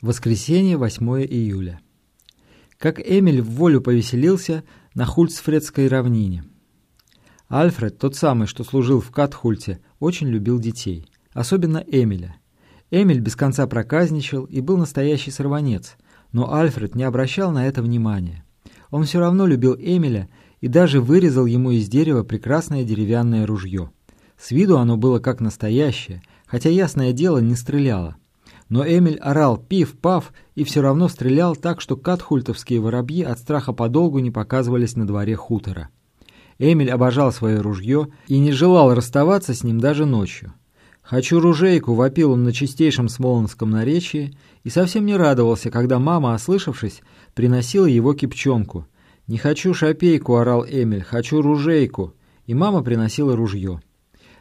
Воскресенье, 8 июля. Как Эмиль в волю повеселился на Хульцфредской равнине. Альфред, тот самый, что служил в Катхульте, очень любил детей, особенно Эмиля. Эмиль без конца проказничал и был настоящий сорванец, но Альфред не обращал на это внимания. Он все равно любил Эмиля и даже вырезал ему из дерева прекрасное деревянное ружье. С виду оно было как настоящее, хотя, ясное дело, не стреляло. Но Эмиль орал «пив-пав» и все равно стрелял так, что катхультовские воробьи от страха подолгу не показывались на дворе хутора. Эмиль обожал свое ружье и не желал расставаться с ним даже ночью. «Хочу ружейку», — вопил он на чистейшем смолонском наречии и совсем не радовался, когда мама, ослышавшись, приносила его кипчонку. «Не хочу шапейку», — орал Эмиль, — «хочу ружейку». И мама приносила ружье.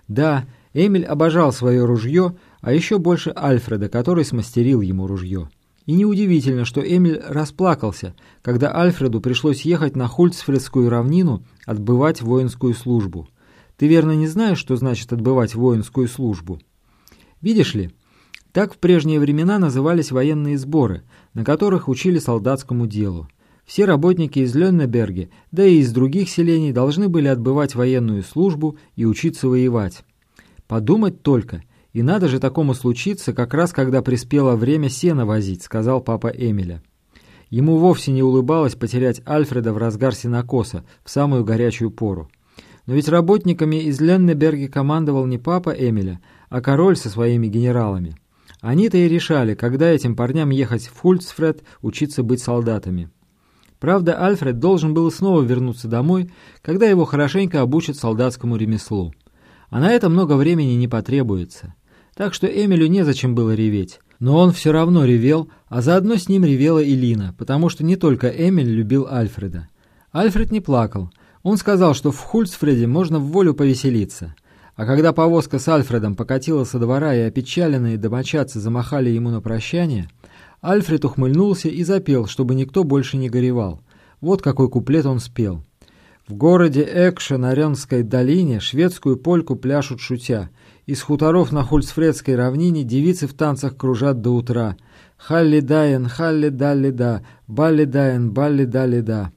Да, Эмиль обожал свое ружье, а еще больше Альфреда, который смастерил ему ружье. И неудивительно, что Эмиль расплакался, когда Альфреду пришлось ехать на Хульцфредскую равнину отбывать воинскую службу. Ты верно не знаешь, что значит отбывать воинскую службу? Видишь ли, так в прежние времена назывались военные сборы, на которых учили солдатскому делу. Все работники из Леннеберге, да и из других селений должны были отбывать военную службу и учиться воевать. Подумать только, и надо же такому случиться, как раз когда приспело время сена возить, сказал папа Эмиля. Ему вовсе не улыбалось потерять Альфреда в разгар сенокоса, в самую горячую пору. Но ведь работниками из Леннеберге командовал не папа Эмиля, а король со своими генералами. Они-то и решали, когда этим парням ехать в Хульцфред учиться быть солдатами. Правда, Альфред должен был снова вернуться домой, когда его хорошенько обучат солдатскому ремеслу. А на это много времени не потребуется. Так что Эмилю незачем было реветь. Но он все равно ревел, а заодно с ним ревела и Лина, потому что не только Эмиль любил Альфреда. Альфред не плакал. Он сказал, что в Хульцфреде можно в волю повеселиться. А когда повозка с Альфредом покатила со двора и опечаленные домочадцы замахали ему на прощание, Альфред ухмыльнулся и запел, чтобы никто больше не горевал. Вот какой куплет он спел. В городе Экше на Ренской долине шведскую польку пляшут шутя. Из хуторов на Хульцфредской равнине девицы в танцах кружат до утра. Халли даен, халли далли да, балли даен, балли далли да.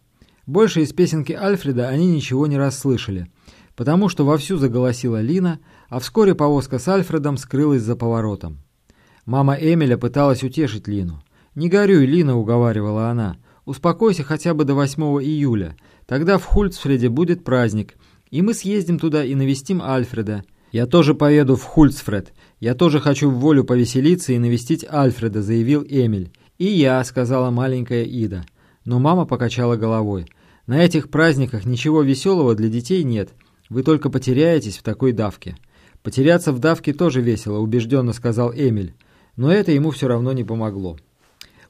Больше из песенки Альфреда они ничего не расслышали, потому что вовсю заголосила Лина, а вскоре повозка с Альфредом скрылась за поворотом. Мама Эмиля пыталась утешить Лину. «Не горюй, Лина», — уговаривала она, — Успокойся хотя бы до 8 июля. Тогда в Хульцфреде будет праздник, и мы съездим туда и навестим Альфреда. Я тоже поеду в Хульцфред. Я тоже хочу в волю повеселиться и навестить Альфреда», — заявил Эмиль. «И я», — сказала маленькая Ида. Но мама покачала головой. «На этих праздниках ничего веселого для детей нет. Вы только потеряетесь в такой давке». «Потеряться в давке тоже весело», — убежденно сказал Эмиль. Но это ему все равно не помогло.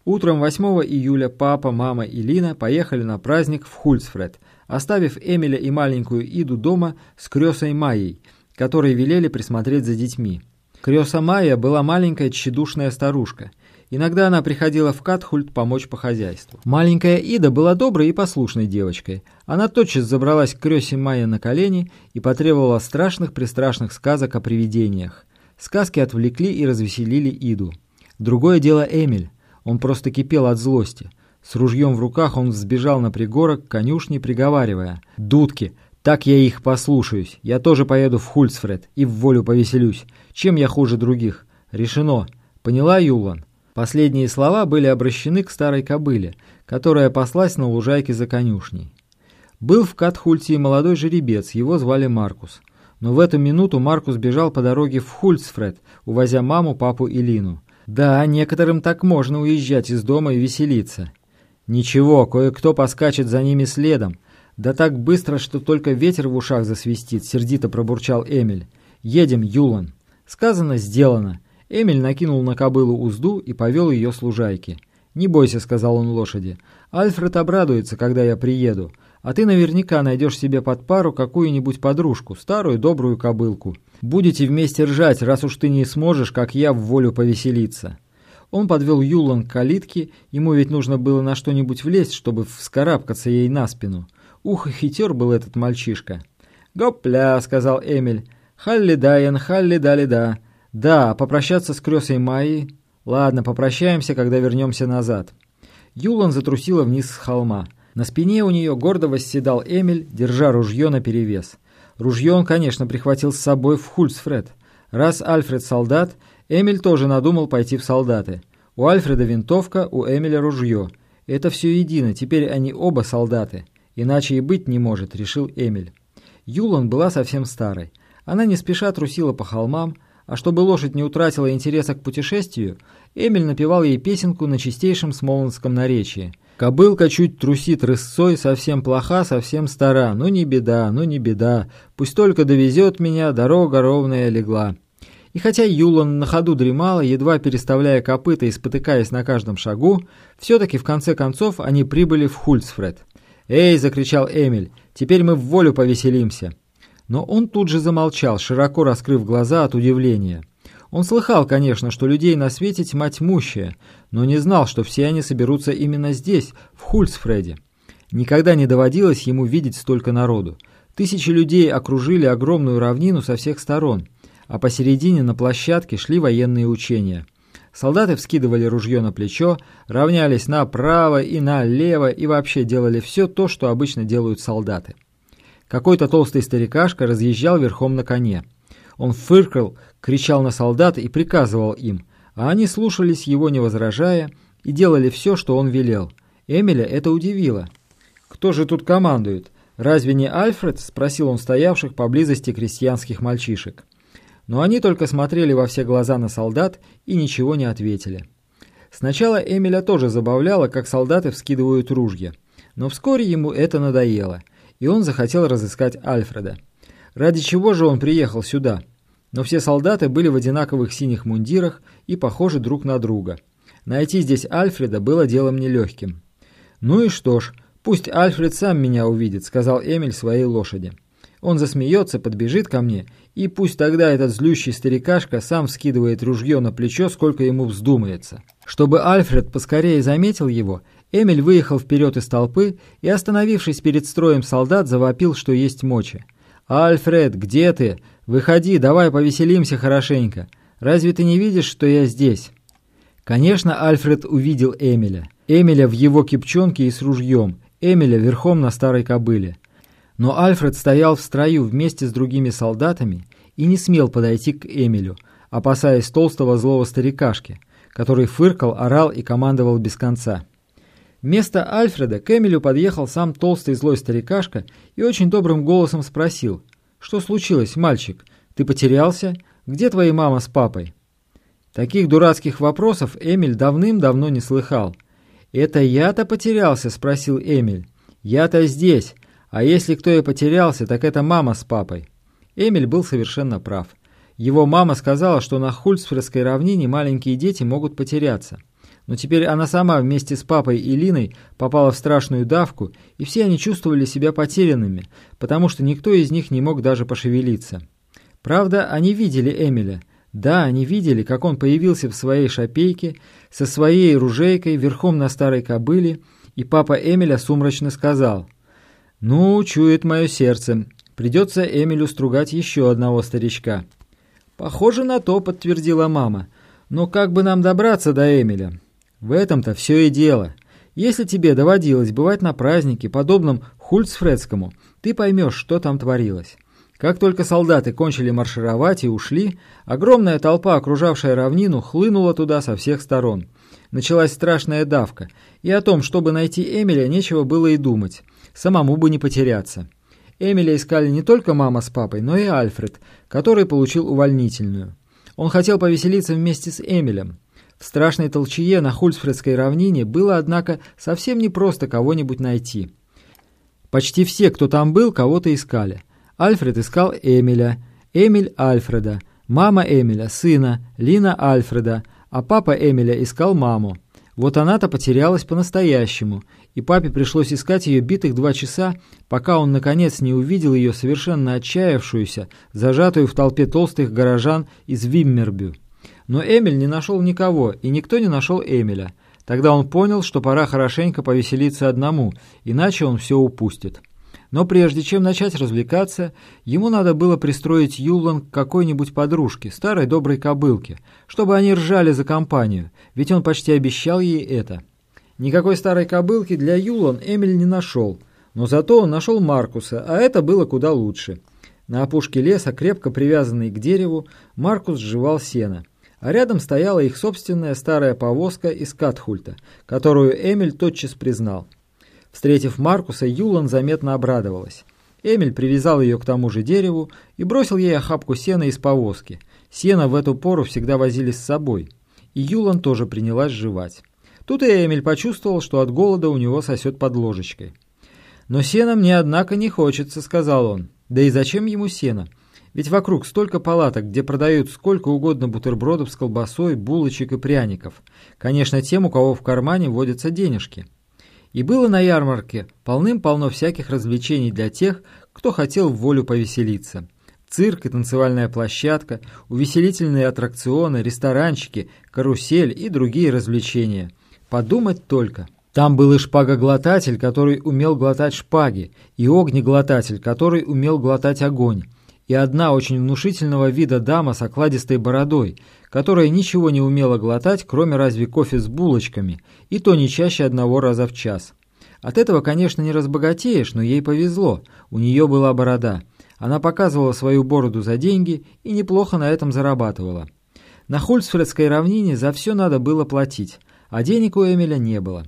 Утром 8 июля папа, мама и Лина поехали на праздник в Хульцфред, оставив Эмиля и маленькую Иду дома с Крёсой Майей, которые велели присмотреть за детьми. Крёса Майя была маленькая тщедушная старушка. Иногда она приходила в Катхульт помочь по хозяйству. Маленькая Ида была доброй и послушной девочкой. Она тотчас забралась к Крёсе Майе на колени и потребовала страшных-престрашных сказок о привидениях. Сказки отвлекли и развеселили Иду. Другое дело Эмиль. Он просто кипел от злости. С ружьем в руках он взбежал на пригорок к конюшне, приговаривая. «Дудки! Так я их послушаюсь. Я тоже поеду в Хульцфред и в волю повеселюсь. Чем я хуже других? Решено. Поняла, Юлан?» Последние слова были обращены к старой кобыле, которая паслась на лужайке за конюшней. Был в Катхульте молодой жеребец, его звали Маркус. Но в эту минуту Маркус бежал по дороге в Хульцфред, увозя маму, папу и Лину. Да, некоторым так можно уезжать из дома и веселиться. Ничего, кое-кто поскачет за ними следом. Да так быстро, что только ветер в ушах засвистит, сердито пробурчал Эмиль. Едем, Юлан. Сказано, сделано. Эмиль накинул на кобылу узду и повел ее с лужайки. «Не бойся», — сказал он лошади. «Альфред обрадуется, когда я приеду. А ты наверняка найдешь себе под пару какую-нибудь подружку, старую добрую кобылку. Будете вместе ржать, раз уж ты не сможешь, как я, в волю повеселиться». Он подвел Юлан к калитке, ему ведь нужно было на что-нибудь влезть, чтобы вскарабкаться ей на спину. Ух, хитер был этот мальчишка. «Гопля», — сказал Эмиль. «Халли даен, халли дали да». «Да, попрощаться с крёсой Майей». Ладно, попрощаемся, когда вернемся назад». Юлан затрусила вниз с холма. На спине у нее гордо восседал Эмиль, держа ружье наперевес. Ружье он, конечно, прихватил с собой в Хульцфред. Раз Альфред солдат, Эмиль тоже надумал пойти в солдаты. У Альфреда винтовка, у Эмиля ружье. Это все едино, теперь они оба солдаты. Иначе и быть не может, решил Эмиль. Юлан была совсем старой. Она не спеша трусила по холмам, а чтобы лошадь не утратила интереса к путешествию, Эмиль напевал ей песенку на чистейшем смолонском наречии. «Кобылка чуть трусит рысцой, совсем плоха, совсем стара. Ну не беда, ну не беда. Пусть только довезет меня, дорога ровная легла». И хотя Юлан на ходу дремала, едва переставляя копыта и спотыкаясь на каждом шагу, все-таки в конце концов они прибыли в Хульцфред. «Эй!» — закричал Эмиль. «Теперь мы в волю повеселимся!» Но он тут же замолчал, широко раскрыв глаза от удивления. Он слыхал, конечно, что людей на свете тьма тьмущая, но не знал, что все они соберутся именно здесь, в Хульцфреде. Никогда не доводилось ему видеть столько народу. Тысячи людей окружили огромную равнину со всех сторон, а посередине на площадке шли военные учения. Солдаты вскидывали ружье на плечо, равнялись направо и налево и вообще делали все то, что обычно делают солдаты. Какой-то толстый старикашка разъезжал верхом на коне. Он фыркал, кричал на солдат и приказывал им, а они слушались его, не возражая, и делали все, что он велел. Эмиля это удивило. «Кто же тут командует? Разве не Альфред?» – спросил он стоявших поблизости крестьянских мальчишек. Но они только смотрели во все глаза на солдат и ничего не ответили. Сначала Эмиля тоже забавляло, как солдаты вскидывают ружья. Но вскоре ему это надоело – и он захотел разыскать Альфреда. Ради чего же он приехал сюда? Но все солдаты были в одинаковых синих мундирах и похожи друг на друга. Найти здесь Альфреда было делом нелегким. «Ну и что ж, пусть Альфред сам меня увидит», — сказал Эмиль своей лошади. Он засмеется, подбежит ко мне, и пусть тогда этот злющий старикашка сам скидывает ружье на плечо, сколько ему вздумается. Чтобы Альфред поскорее заметил его, Эмиль выехал вперед из толпы и, остановившись перед строем солдат, завопил, что есть мочи. «Альфред, где ты? Выходи, давай повеселимся хорошенько. Разве ты не видишь, что я здесь?» Конечно, Альфред увидел Эмиля. Эмиля в его кипчонке и с ружьем. Эмиля верхом на старой кобыле. Но Альфред стоял в строю вместе с другими солдатами и не смел подойти к Эмилю, опасаясь толстого злого старикашки, который фыркал, орал и командовал без конца. Вместо Альфреда к Эмилю подъехал сам толстый злой старикашка и очень добрым голосом спросил, «Что случилось, мальчик? Ты потерялся? Где твои мама с папой?» Таких дурацких вопросов Эмиль давным-давно не слыхал. «Это я-то потерялся?» – спросил Эмиль. «Я-то здесь, а если кто и потерялся, так это мама с папой». Эмиль был совершенно прав. Его мама сказала, что на Хульцферской равнине маленькие дети могут потеряться – но теперь она сама вместе с папой и Линой попала в страшную давку, и все они чувствовали себя потерянными, потому что никто из них не мог даже пошевелиться. Правда, они видели Эмиля. Да, они видели, как он появился в своей шапейке, со своей ружейкой, верхом на старой кобыле, и папа Эмиля сумрачно сказал, «Ну, чует мое сердце, придется Эмилю стругать еще одного старичка». «Похоже на то», — подтвердила мама, «но как бы нам добраться до Эмиля?» В этом-то все и дело. Если тебе доводилось бывать на празднике, подобном Хульцфредскому, ты поймешь, что там творилось. Как только солдаты кончили маршировать и ушли, огромная толпа, окружавшая равнину, хлынула туда со всех сторон. Началась страшная давка, и о том, чтобы найти Эмиля, нечего было и думать. Самому бы не потеряться. Эмиля искали не только мама с папой, но и Альфред, который получил увольнительную. Он хотел повеселиться вместе с Эмилем. В страшной толчее на Хульсфредской равнине было, однако, совсем непросто кого-нибудь найти. Почти все, кто там был, кого-то искали. Альфред искал Эмиля, Эмиль Альфреда, мама Эмиля, сына, Лина Альфреда, а папа Эмиля искал маму. Вот она-то потерялась по-настоящему, и папе пришлось искать ее битых два часа, пока он, наконец, не увидел ее совершенно отчаявшуюся, зажатую в толпе толстых горожан из Виммербю. Но Эмиль не нашел никого, и никто не нашел Эмиля. Тогда он понял, что пора хорошенько повеселиться одному, иначе он все упустит. Но прежде чем начать развлекаться, ему надо было пристроить Юлан к какой-нибудь подружке, старой доброй кобылке, чтобы они ржали за компанию, ведь он почти обещал ей это. Никакой старой кобылки для Юлан Эмиль не нашел, но зато он нашел Маркуса, а это было куда лучше. На опушке леса, крепко привязанный к дереву, Маркус сживал сено, а рядом стояла их собственная старая повозка из Катхульта, которую Эмиль тотчас признал. Встретив Маркуса, Юлан заметно обрадовалась. Эмиль привязал ее к тому же дереву и бросил ей охапку сена из повозки. Сено в эту пору всегда возили с собой. И Юлан тоже принялась жевать. Тут и Эмиль почувствовал, что от голода у него сосет под ложечкой. «Но сена мне, однако, не хочется», — сказал он. «Да и зачем ему сено? Ведь вокруг столько палаток, где продают сколько угодно бутербродов с колбасой, булочек и пряников. Конечно, тем, у кого в кармане водятся денежки». И было на ярмарке полным-полно всяких развлечений для тех, кто хотел в волю повеселиться. Цирк и танцевальная площадка, увеселительные аттракционы, ресторанчики, карусель и другие развлечения. Подумать только. Там был и шпагоглотатель, который умел глотать шпаги, и огнеглотатель, который умел глотать огонь, и одна очень внушительного вида дама с окладистой бородой, которая ничего не умела глотать, кроме разве кофе с булочками, и то не чаще одного раза в час. От этого, конечно, не разбогатеешь, но ей повезло, у нее была борода. Она показывала свою бороду за деньги и неплохо на этом зарабатывала. На Хольцфредской равнине за все надо было платить, а денег у Эмиля не было.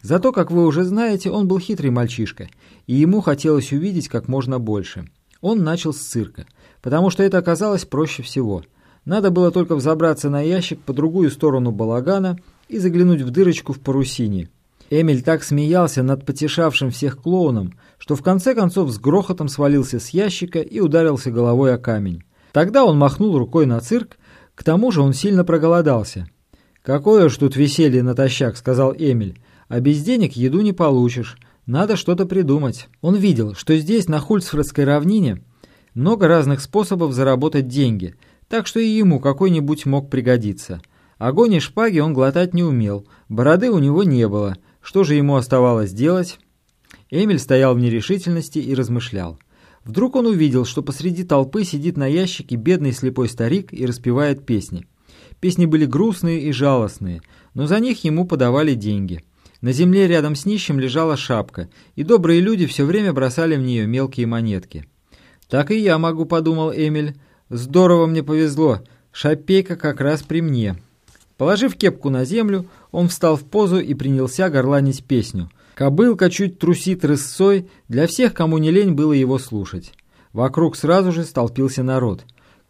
Зато, как вы уже знаете, он был хитрый мальчишка, и ему хотелось увидеть как можно больше. Он начал с цирка, потому что это оказалось проще всего. Надо было только взобраться на ящик по другую сторону балагана и заглянуть в дырочку в парусине. Эмиль так смеялся над потешавшим всех клоуном, что в конце концов с грохотом свалился с ящика и ударился головой о камень. Тогда он махнул рукой на цирк, к тому же он сильно проголодался. «Какое уж тут веселье натощак», — сказал Эмиль, — «а без денег еду не получишь, надо что-то придумать. Он видел, что здесь, на Хульцфредской равнине, много разных способов заработать деньги, так что и ему какой-нибудь мог пригодиться. Огонь и шпаги он глотать не умел, бороды у него не было. Что же ему оставалось делать? Эмиль стоял в нерешительности и размышлял. Вдруг он увидел, что посреди толпы сидит на ящике бедный слепой старик и распевает песни. Песни были грустные и жалостные, но за них ему подавали деньги – на земле рядом с нищим лежала шапка, и добрые люди все время бросали в нее мелкие монетки. «Так и я могу», — подумал Эмиль. «Здорово мне повезло. Шапейка как раз при мне». Положив кепку на землю, он встал в позу и принялся горланить песню. Кобылка чуть трусит рысцой, для всех, кому не лень было его слушать. Вокруг сразу же столпился народ.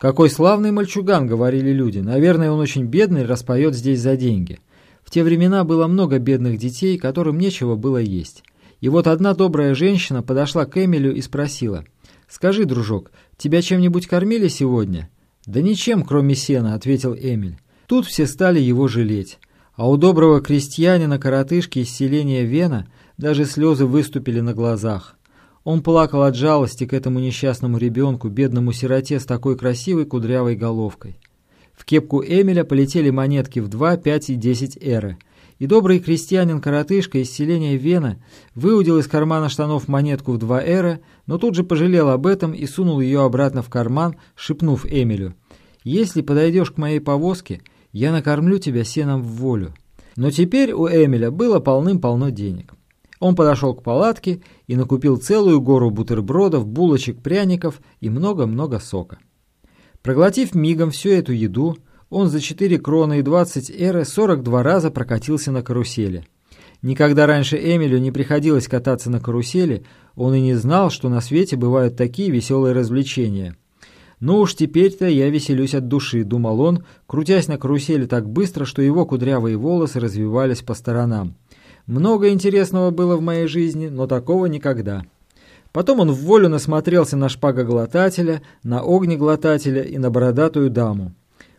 «Какой славный мальчуган», — говорили люди. «Наверное, он очень бедный, распоет здесь за деньги». В те времена было много бедных детей, которым нечего было есть. И вот одна добрая женщина подошла к Эмилю и спросила, «Скажи, дружок, тебя чем-нибудь кормили сегодня?» «Да ничем, кроме сена», — ответил Эмиль. Тут все стали его жалеть. А у доброго крестьянина-коротышки из селения Вена даже слезы выступили на глазах. Он плакал от жалости к этому несчастному ребенку, бедному сироте с такой красивой кудрявой головкой. В кепку Эмиля полетели монетки в 2, 5 и 10 эры. И добрый крестьянин-коротышка из селения Вена выудил из кармана штанов монетку в 2 эра, но тут же пожалел об этом и сунул ее обратно в карман, шепнув Эмилю. «Если подойдешь к моей повозке, я накормлю тебя сеном в волю». Но теперь у Эмиля было полным-полно денег. Он подошел к палатке и накупил целую гору бутербродов, булочек, пряников и много-много сока. Проглотив мигом всю эту еду, он за 4 кроны и 20 эры 42 раза прокатился на карусели. Никогда раньше Эмилю не приходилось кататься на карусели, он и не знал, что на свете бывают такие веселые развлечения. «Ну уж теперь-то я веселюсь от души», — думал он, крутясь на карусели так быстро, что его кудрявые волосы развивались по сторонам. «Много интересного было в моей жизни, но такого никогда». Потом он в волю насмотрелся на шпагоглотателя, на огнеглотателя и на бородатую даму.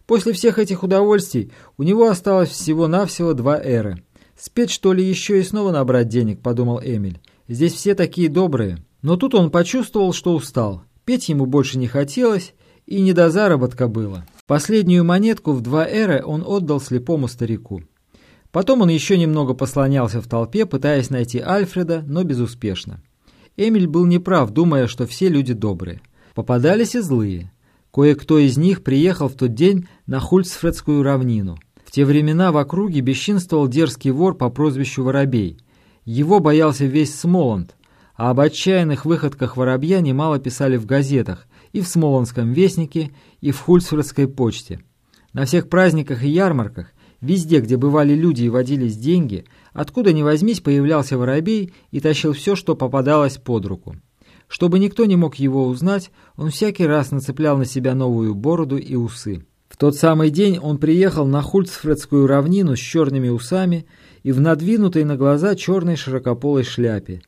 После всех этих удовольствий у него осталось всего-навсего два эры. «Спеть, что ли, еще и снова набрать денег?» – подумал Эмиль. «Здесь все такие добрые». Но тут он почувствовал, что устал. Петь ему больше не хотелось, и не до заработка было. Последнюю монетку в два эры он отдал слепому старику. Потом он еще немного послонялся в толпе, пытаясь найти Альфреда, но безуспешно. Эмиль был неправ, думая, что все люди добрые. Попадались и злые. Кое-кто из них приехал в тот день на Хульцфредскую равнину. В те времена в округе бесчинствовал дерзкий вор по прозвищу Воробей. Его боялся весь Смоланд, а об отчаянных выходках Воробья немало писали в газетах, и в Смоланском вестнике, и в Хульцфредской почте. На всех праздниках и ярмарках, везде, где бывали люди и водились деньги, откуда ни возьмись появлялся Воробей и тащил все, что попадалось под руку. Чтобы никто не мог его узнать, он всякий раз нацеплял на себя новую бороду и усы. В тот самый день он приехал на Хульцфредскую равнину с черными усами и в надвинутой на глаза черной широкополой шляпе.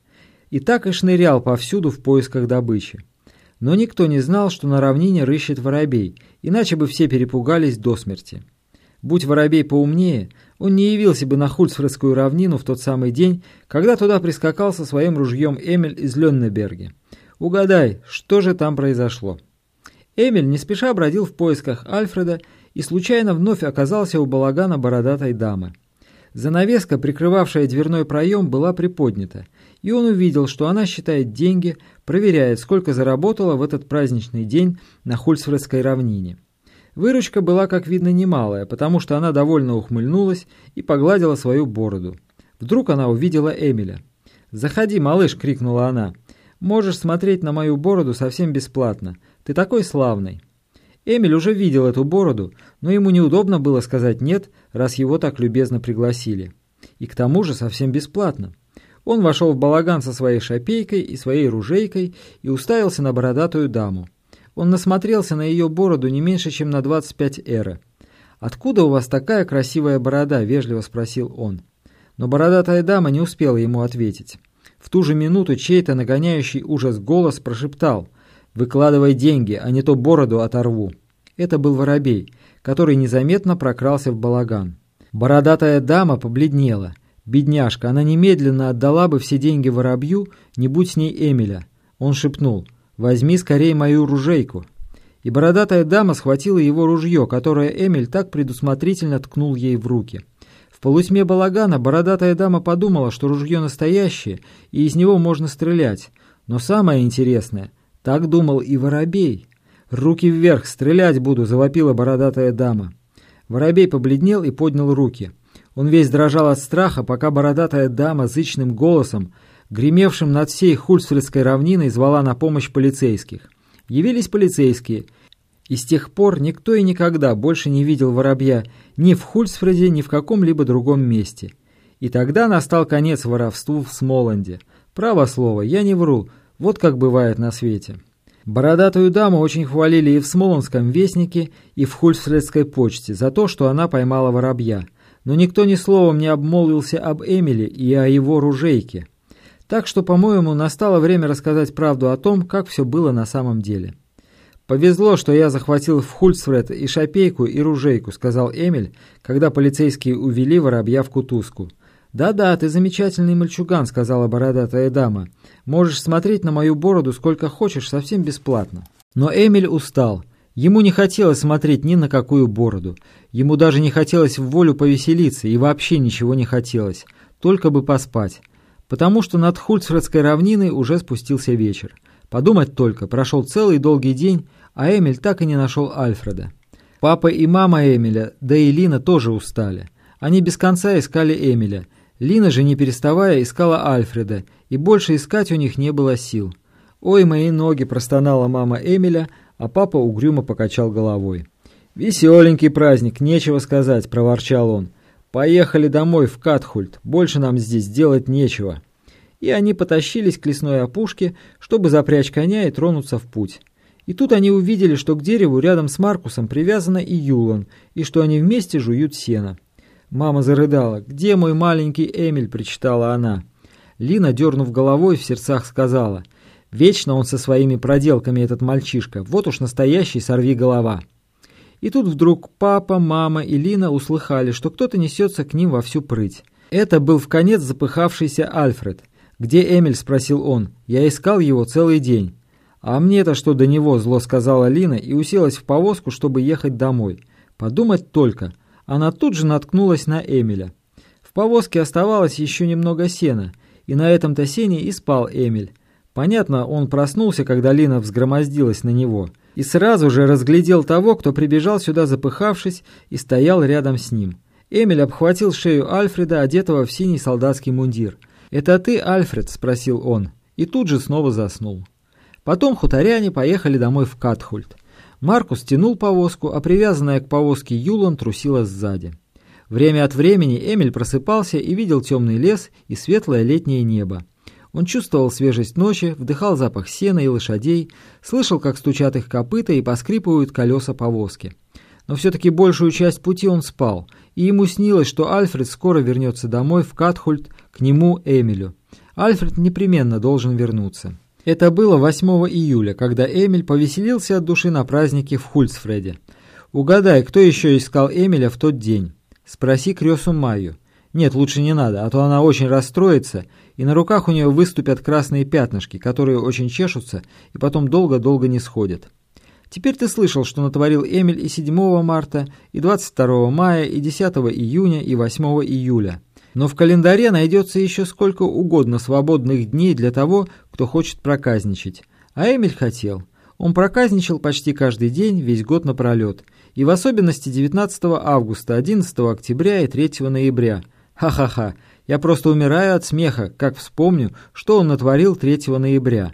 И так и шнырял повсюду в поисках добычи. Но никто не знал, что на равнине рыщет воробей, иначе бы все перепугались до смерти. Будь воробей поумнее, он не явился бы на Хульцфредскую равнину в тот самый день, когда туда прискакал со своим ружьем Эмиль из Леннеберге. Угадай, что же там произошло? Эмиль не спеша бродил в поисках Альфреда и случайно вновь оказался у балагана бородатой дамы. Занавеска, прикрывавшая дверной проем, была приподнята, и он увидел, что она считает деньги, проверяет, сколько заработала в этот праздничный день на Хульцфредской равнине. Выручка была, как видно, немалая, потому что она довольно ухмыльнулась и погладила свою бороду. Вдруг она увидела Эмиля. «Заходи, малыш!» — крикнула она. Можешь смотреть на мою бороду совсем бесплатно. Ты такой славный». Эмиль уже видел эту бороду, но ему неудобно было сказать «нет», раз его так любезно пригласили. И к тому же совсем бесплатно. Он вошел в балаган со своей шапейкой и своей ружейкой и уставился на бородатую даму. Он насмотрелся на ее бороду не меньше, чем на 25 эра. «Откуда у вас такая красивая борода?» – вежливо спросил он. Но бородатая дама не успела ему ответить. В ту же минуту чей-то нагоняющий ужас голос прошептал «Выкладывай деньги, а не то бороду оторву». Это был воробей, который незаметно прокрался в балаган. Бородатая дама побледнела. Бедняжка, она немедленно отдала бы все деньги воробью, не будь с ней Эмиля. Он шепнул «Возьми скорее мою ружейку». И бородатая дама схватила его ружье, которое Эмиль так предусмотрительно ткнул ей в руки. В полутьме балагана бородатая дама подумала, что ружье настоящее, и из него можно стрелять. Но самое интересное, так думал и воробей. «Руки вверх, стрелять буду!» – завопила бородатая дама. Воробей побледнел и поднял руки. Он весь дрожал от страха, пока бородатая дама зычным голосом, гремевшим над всей Хульсфельдской равниной, звала на помощь полицейских. Явились полицейские – и с тех пор никто и никогда больше не видел воробья ни в Хульсфреде, ни в каком-либо другом месте. И тогда настал конец воровству в Смоланде. Право слово, я не вру, вот как бывает на свете. Бородатую даму очень хвалили и в Смоланском вестнике, и в Хульсфредской почте за то, что она поймала воробья. Но никто ни словом не обмолвился об Эмиле и о его ружейке. Так что, по-моему, настало время рассказать правду о том, как все было на самом деле. «Повезло, что я захватил в Хульцфред и шапейку, и ружейку», — сказал Эмиль, когда полицейские увели воробья в кутузку. «Да-да, ты замечательный мальчуган», — сказала бородатая дама. «Можешь смотреть на мою бороду сколько хочешь, совсем бесплатно». Но Эмиль устал. Ему не хотелось смотреть ни на какую бороду. Ему даже не хотелось в волю повеселиться, и вообще ничего не хотелось. Только бы поспать. Потому что над Хульцфредской равниной уже спустился вечер. Подумать только, прошел целый долгий день, а Эмиль так и не нашел Альфреда. Папа и мама Эмиля, да и Лина тоже устали. Они без конца искали Эмиля. Лина же, не переставая, искала Альфреда, и больше искать у них не было сил. «Ой, мои ноги!» – простонала мама Эмиля, а папа угрюмо покачал головой. «Веселенький праздник, нечего сказать», – проворчал он. «Поехали домой в Катхульт, больше нам здесь делать нечего» и они потащились к лесной опушке, чтобы запрячь коня и тронуться в путь. И тут они увидели, что к дереву рядом с Маркусом привязана и Юлан, и что они вместе жуют сено. Мама зарыдала. «Где мой маленький Эмиль?» – причитала она. Лина, дернув головой, в сердцах сказала. «Вечно он со своими проделками, этот мальчишка. Вот уж настоящий сорви голова». И тут вдруг папа, мама и Лина услыхали, что кто-то несется к ним во всю прыть. Это был в конец запыхавшийся Альфред – «Где Эмиль?» – спросил он. «Я искал его целый день». «А мне-то что до него?» – зло сказала Лина и уселась в повозку, чтобы ехать домой. Подумать только. Она тут же наткнулась на Эмиля. В повозке оставалось еще немного сена, и на этом-то сене и спал Эмиль. Понятно, он проснулся, когда Лина взгромоздилась на него, и сразу же разглядел того, кто прибежал сюда запыхавшись и стоял рядом с ним. Эмиль обхватил шею Альфреда, одетого в синий солдатский мундир. «Это ты, Альфред?» – спросил он, и тут же снова заснул. Потом хуторяне поехали домой в Катхульт. Маркус тянул повозку, а привязанная к повозке Юлан трусила сзади. Время от времени Эмиль просыпался и видел темный лес и светлое летнее небо. Он чувствовал свежесть ночи, вдыхал запах сена и лошадей, слышал, как стучат их копыта и поскрипывают колеса повозки. Но все-таки большую часть пути он спал, и ему снилось, что Альфред скоро вернется домой в Катхульт к нему Эмилю. Альфред непременно должен вернуться. Это было 8 июля, когда Эмиль повеселился от души на празднике в Хульцфреде. Угадай, кто еще искал Эмиля в тот день? Спроси Крёсу Майю. Нет, лучше не надо, а то она очень расстроится, и на руках у нее выступят красные пятнышки, которые очень чешутся и потом долго-долго не сходят. Теперь ты слышал, что натворил Эмиль и 7 марта, и 22 мая, и 10 июня, и 8 июля. Но в календаре найдется еще сколько угодно свободных дней для того, кто хочет проказничать. А Эмиль хотел. Он проказничал почти каждый день, весь год напролет. И в особенности 19 августа, 11 октября и 3 ноября. Ха-ха-ха, я просто умираю от смеха, как вспомню, что он натворил 3 ноября.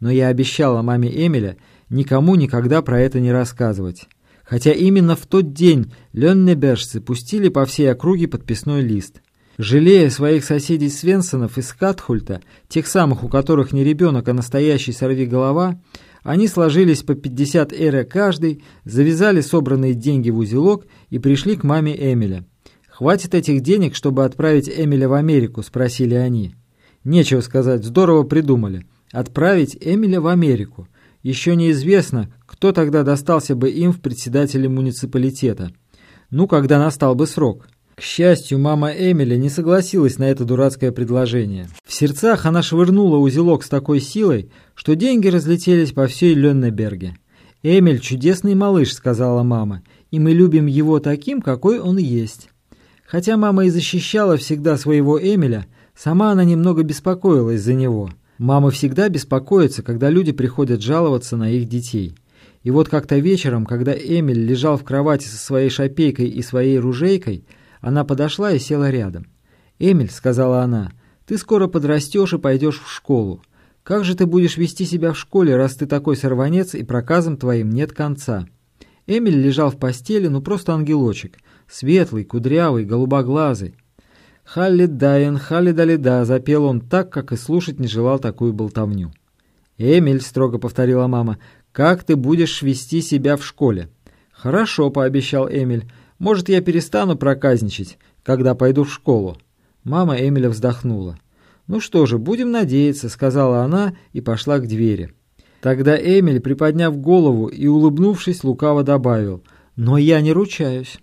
Но я обещала маме Эмиля никому никогда про это не рассказывать. Хотя именно в тот день леннебежцы пустили по всей округе подписной лист. Жалея своих соседей Свенсонов из Катхульта, тех самых, у которых не ребенок, а настоящий сорвиголова, они сложились по 50 эре каждый, завязали собранные деньги в узелок и пришли к маме Эмиля. «Хватит этих денег, чтобы отправить Эмиля в Америку?» – спросили они. Нечего сказать, здорово придумали. Отправить Эмиля в Америку. Еще неизвестно, кто тогда достался бы им в председателе муниципалитета. Ну, когда настал бы срок. К счастью, мама Эмиля не согласилась на это дурацкое предложение. В сердцах она швырнула узелок с такой силой, что деньги разлетелись по всей Леннеберге. «Эмиль – чудесный малыш», – сказала мама, – «и мы любим его таким, какой он есть». Хотя мама и защищала всегда своего Эмиля, сама она немного беспокоилась за него. Мама всегда беспокоится, когда люди приходят жаловаться на их детей. И вот как-то вечером, когда Эмиль лежал в кровати со своей шапейкой и своей ружейкой, она подошла и села рядом. «Эмиль», — сказала она, — «ты скоро подрастешь и пойдешь в школу. Как же ты будешь вести себя в школе, раз ты такой сорванец и проказом твоим нет конца?» Эмиль лежал в постели, ну просто ангелочек — Светлый, кудрявый, голубоглазый. «Халли Дайен, Халли Далида», — запел он так, как и слушать не желал такую болтовню. «Эмиль», — строго повторила мама, — «как ты будешь вести себя в школе?» «Хорошо», — пообещал Эмиль, — «может, я перестану проказничать, когда пойду в школу?» Мама Эмиля вздохнула. «Ну что же, будем надеяться», — сказала она и пошла к двери. Тогда Эмиль, приподняв голову и улыбнувшись, лукаво добавил, «Но я не ручаюсь».